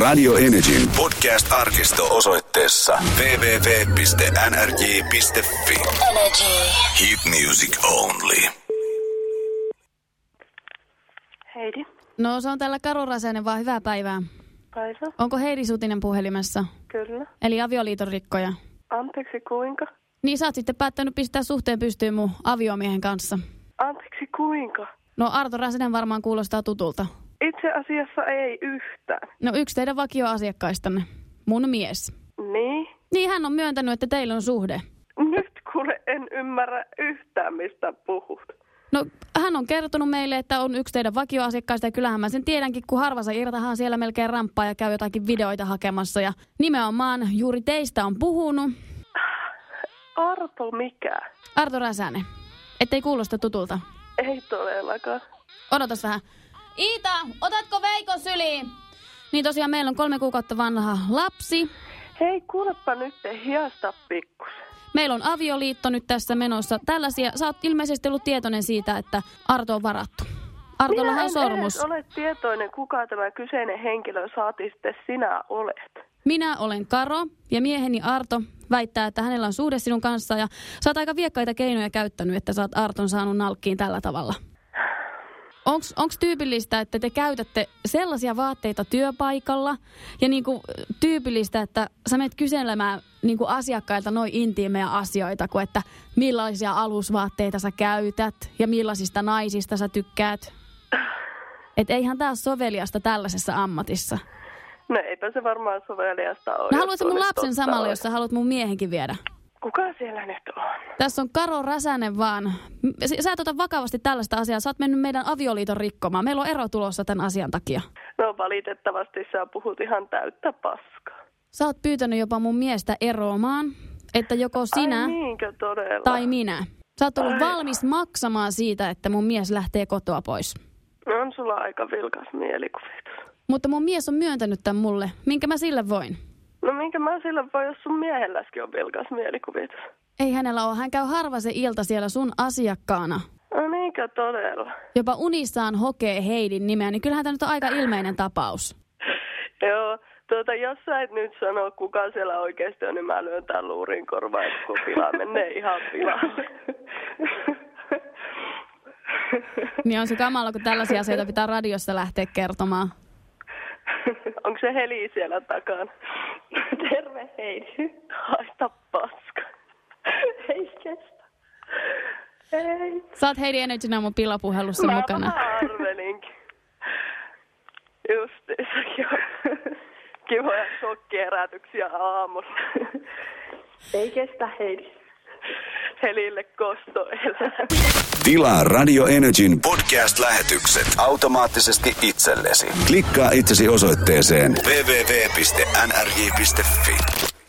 Radio Energyn podcast-arkisto osoitteessa www.nrj.fi. Energy. Hit music only. Heidi, No se on täällä Karu Räsänen, vaan hyvää päivää. päivä. Onko Heidi Sutinen puhelimessa? Kyllä. Eli avioliiton rikkoja. Anteeksi kuinka? Niin sä oot sitten päättänyt pistää suhteen pystyyn mun aviomiehen kanssa. Anteeksi kuinka? No Arto Räsänen varmaan kuulostaa tutulta. Itse asiassa ei yhtään. No yksi teidän vakioasiakkaistanne. Mun mies. Niin? Niin hän on myöntänyt, että teillä on suhde. Nyt kuule en ymmärrä yhtään mistä puhut. No hän on kertonut meille, että on yksi teidän vakioasiakkaista ja kyllähän mä sen tiedänkin, kun harvassa irtahan siellä melkein ramppaa ja käy jotakin videoita hakemassa. Ja nimenomaan juuri teistä on puhunut Arto mikä? Arto Räsänen. Ettei kuulosta tutulta. Ei todellakaan. Odotas vähän. Iita, otatko Veiko syliin? Niin tosiaan meillä on kolme kuukautta vanha lapsi. Hei, kuulepa nyt hiasta pikkusen. Meillä on avioliitto nyt tässä menossa. Tällaisia, sä oot ilmeisesti ollut tietoinen siitä, että Arto on varattu. Artollahan Minä on sormus. edes ole tietoinen, kuka tämä kyseinen henkilö saati sitten sinä olet. Minä olen Karo ja mieheni Arto väittää, että hänellä on suhde sinun kanssa ja sä oot aika viekkaita keinoja käyttänyt, että sä oot Arton saanut nalkkiin tällä tavalla. Onks tyypillistä, että te käytätte sellaisia vaatteita työpaikalla ja niinku tyypillistä, että sä menet kyselemään niinku asiakkailta noin intiimejä asioita, kuin että millaisia alusvaatteita sä käytät ja millaisista naisista sä tykkäät? Et eihän tää ole soveliasta tällaisessa ammatissa. No eipä se varmaan soveliasta ole. No sä mun lapsen samalla, jos sä haluat mun miehenkin viedä? Kuka siellä nyt on? Tässä on Karo Räsänen vaan. Sä et ota vakavasti tällaista asiaa. Sä oot mennyt meidän avioliiton rikkomaan. Meillä on ero tulossa tämän asian takia. No valitettavasti sä puhut ihan täyttä paskaa. Sä oot pyytänyt jopa mun miestä eroamaan, että joko sinä Ai niinkö todella? tai minä. Sä oot ollut Ai. valmis maksamaan siitä, että mun mies lähtee kotoa pois. On sulla aika vilkas mielikuvitus. Mutta mun mies on myöntänyt tämän mulle. Minkä mä sille voin? No minkä mä sillä voi, jos sun miehelläskin on vilkas mielikuvitus? Ei hänellä ole. Hän käy harva se ilta siellä sun asiakkaana. No niinkö todella? Jopa unissaan hokee Heidin nimeä, niin kyllähän tämä nyt on aika ilmeinen tapaus. Joo, tuota, jos sä et nyt sano, kuka siellä oikeasti on, niin mä lyön tän luurin korvaan, kun pila menee ihan pilalle. Niin on se kamala, kun tällaisia asioita pitää radiossa lähteä kertomaan. Onko se Heli siellä takana? Terve Heidi. Haista paska. Ei kestä. Ei. Sä oot Heidi Energynä mun pilapuhelussa Mä mukana. vähän arvelinkin. Justiinsakin on kivoja shokkierätyksiä aamulla. Ei kestä Heidi. Helille kosto elää. Tilaa Radio Energyn podcast-lähetykset automaattisesti itsellesi. Klikkaa itsesi osoitteeseen www.nrj.fi.